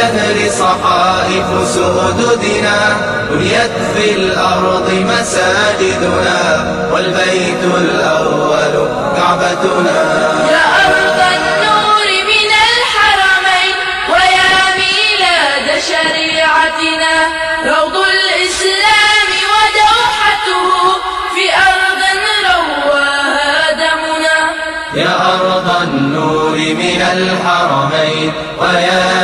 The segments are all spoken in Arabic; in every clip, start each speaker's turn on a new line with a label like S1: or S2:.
S1: الدهر صحائف سؤددنا بنيت في الأرض مساجدنا والبيت الأول كعبتنا.
S2: يا أرض النور من الحرمين ويا ميلاد شريعتنا روض الإسلام ودوحته في أرض رواها دمنا.
S1: يا أرض النور من الحرمين ويا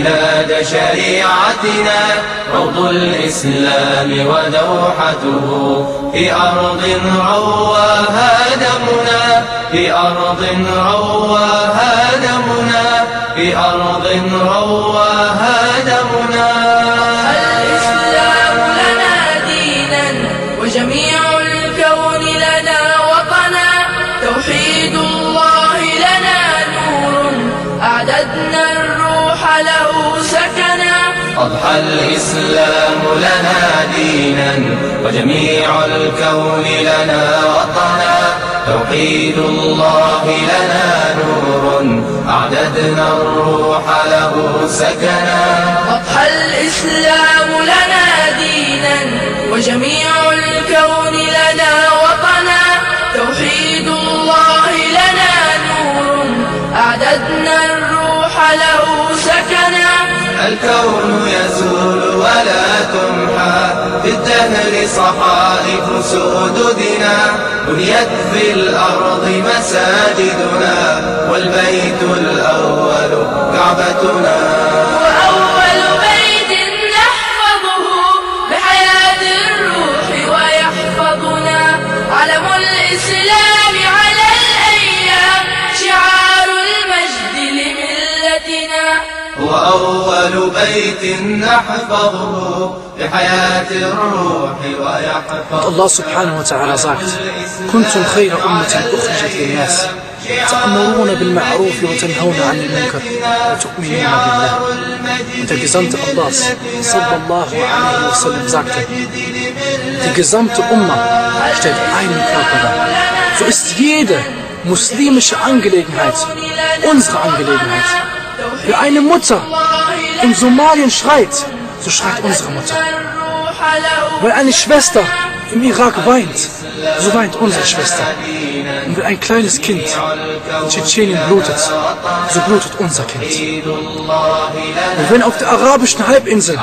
S1: ميلاد شريعتنا روض الإسلام ودوحته في أرض رواها دمنا في أرض رواها دمنا في أرض رواها دمنا
S2: الإسلام لنا دينا وجميع الكون لنا وطنا توحيد الله
S1: أضحى الإسلام لنا دينا وجميع الكون لنا وطنا. توحيد الله لنا نور أعددنا الروح له سكنا.
S2: أضحى الإسلام لنا دينا وجميع الكون
S1: الكون يزول ولا تمحى في الدهر صحائف سؤددنا بنيت في الأرض مساجدنا والبيت الأول كعبتنا.
S3: الله سبحانه وتعالى زاكت كنتم خير أمة أخرجت للناس تأمرون بالمعروف وتنهون عن المنكر وتؤمنون بالله. وتقزمت الله صلى الله عليه وسلم زاكت تقزمت أمة أجدد عين كابرة فإست jede muslimische Angelegenheit unsere Angelegenheit Wer eine Mutter in Somalien schreit, so schreit unsere Mutter. Weil eine Schwester im Irak weint, so weint unsere Schwester. Wenn ein kleines Kind in Tschetschenien blutet, so blutet unser Kind. Und wenn auf der arabischen Halbinsel,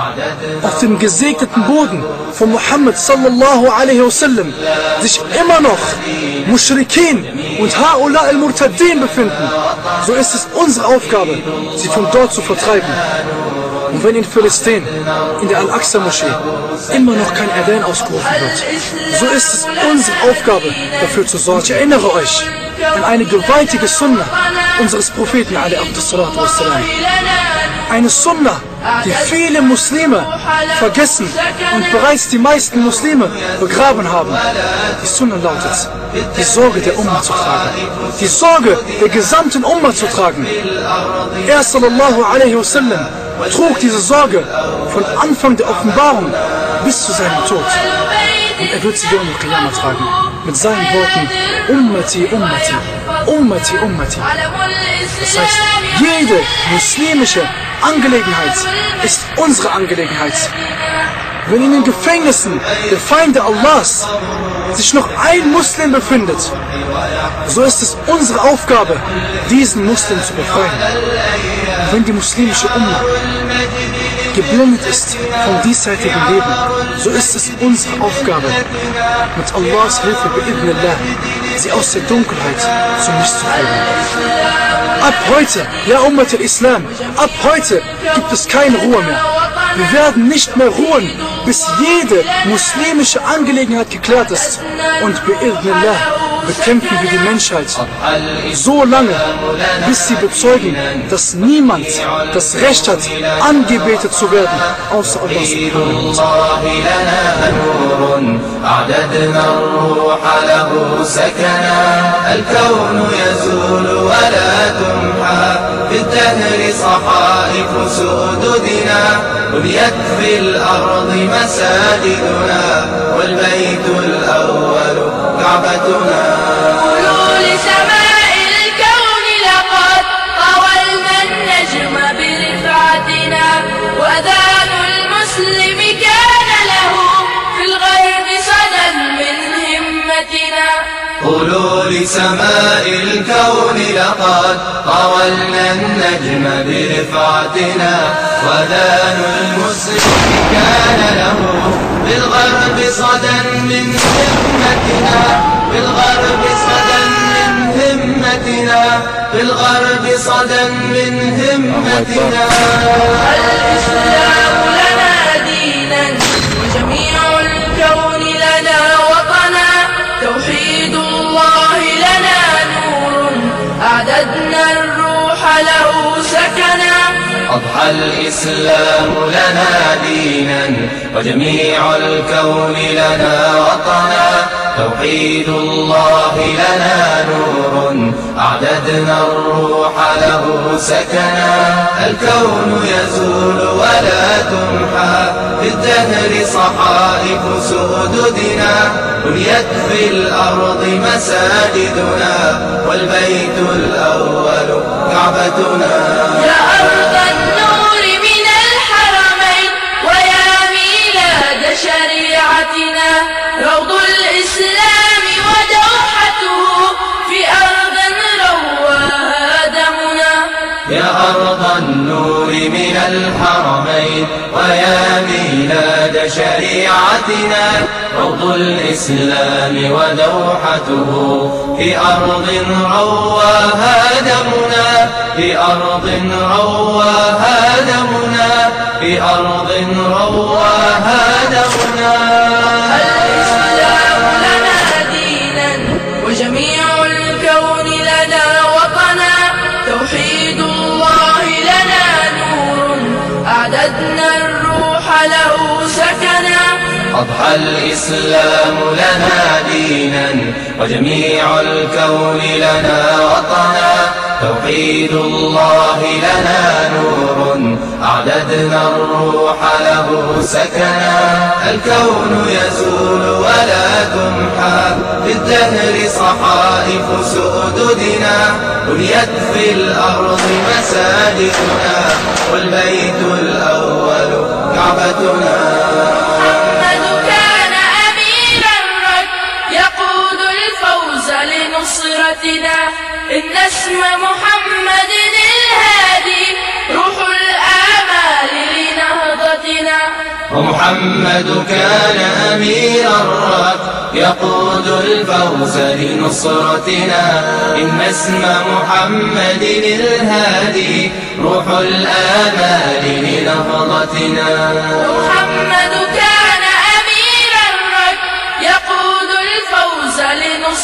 S3: auf dem gesegneten Boden von Muhammad sallallahu alaihi wasallam, sich immer noch Mushrikin und Ha'ula al-Murtadin befinden, so ist es unsere Aufgabe, sie von dort zu vertreiben. Und wenn in Philistin, in der Al-Aqsa-Moschee, immer noch kein Adhan ausgerufen wird, so ist es unsere Aufgabe, dafür zu sorgen. Ich erinnere euch an eine gewaltige Sunna unseres Propheten, wassalam. Eine Sunna, die viele Muslime vergessen und bereits die meisten Muslime begraben haben. Die Sunna lautet, die Sorge der Umma zu tragen. Die Sorge der gesamten Umma zu tragen. Er sallallahu alaihi wasallam trug diese Sorge von Anfang der Offenbarung bis zu seinem Tod. Und er wird sie Yom al-Qiyamah tragen. Mit seinen Worten, Ummati, Ummati, Ummati, Ummati. Das heißt, jede muslimische Angelegenheit ist unsere Angelegenheit. Wenn in den Gefängnissen der Feinde Allahs sich noch ein Muslim befindet, so ist es unsere Aufgabe, diesen Muslim zu befreien. Und wenn die muslimische Umma geblendet ist vom diesseitigen Leben, so ist es unsere Aufgabe, mit Allahs Hilfe, bi'idnillah, sie aus der Dunkelheit zum Licht zu führen. Ab heute, ja Ummat al-Islam, ab heute gibt es keine Ruhe mehr. Wir werden nicht mehr ruhen, bis jede muslimische Angelegenheit geklärt ist. Und bi'idnillah bekämpfen wir die Menschheit so lange, bis sie bezeugen, dass niemand das Recht hat, angebetet zu werden, außer Allah subhanahu wa
S1: سؤددنا بنيت في الأرض مساجدنا سماء الكون لقد طولنا النجم برفعتنا وذان المسلم كان له بالغرب صدى من همتنا بالغرب صدى من همتنا بالغرب صدى من همتنا.
S2: الإسلام لنا
S1: أضحى الإسلام لنا دينا وجميع الكون لنا وطنا. توحيد الله لنا نور أعددنا الروح له سكنا. الكون يزول ولا تمحى في الدهر صحائف سؤددنا بنيت في الأرض مساجدنا والبيت الأول كعبتنا.
S2: يا أرض أرض
S1: النور من الحرمين ويا ميلاد شريعتنا روض الإسلام ودوحته في أرض رواها دمنا في أرض رواها دمنا في أرض رواها دمنا. أضحى الإسلام لنا دينا وجميع الكون لنا وطنا. توحيد الله لنا نور أعددنا الروح له سكنا. الكون يزول ولا تمحى في الدهر صحائف سؤددنا. بنيت في الأرض مساجدنا والبيت الأول كعبتنا.
S2: لنصرتنا إن اسم محمد الهادي روح الآمال لنهضتنا.
S1: ومحمد كان أمير الرك يقود الفوز لنصرتنا. إن اسم محمد الهادي روح الآمال لنهضتنا.
S2: محمد كان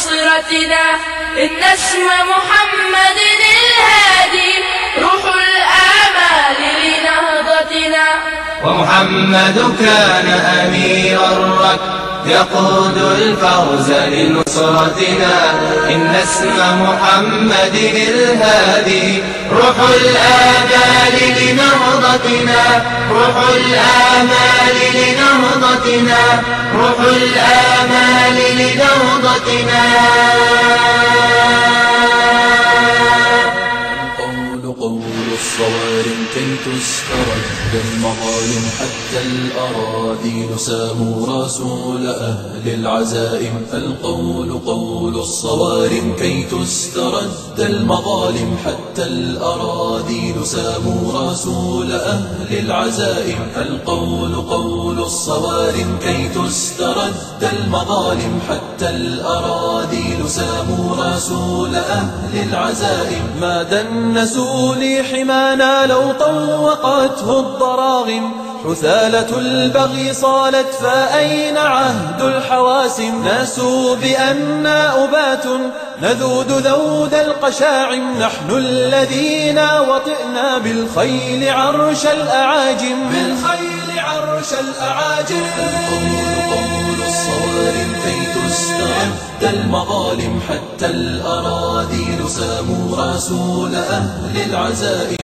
S2: لنصرتنا إن اسم محمد الهادي روح الآمال لنهضتنا.
S1: ومحمد كان أمير الرك يقود الفوز لنصرتنا. إن اسم محمد الهادي روح الآمال لنهضتنا. روح الآمال لنهضتنا. روح الآمال لنهضتنا.
S4: الصوارم كي تسترد المظالم. حتى الأراضي ساموا رسول أهل العزائم. القول قول الصوارم كي تسترد المظالم. حتى الأراضي ساموا رسول أهل العزائم. القول قول الصوارم كي تسترد المظالم. حتى الأراضي ساموا رسول أهل العزائم ما دنسوا لي حمانا لو طوقته الضراغم. حثالة البغي صالت فأين عهد الحواسم؟ ناسوا بأننا أبات نذود ذود القشاعم. نحن الذين وطئنا بالخيل عرش الأعاجم. بالخيل عرش الأعاجم. قول الصوارم كي تسترد المظالم حتى الأراضي ساموا رسول أهل العزائم.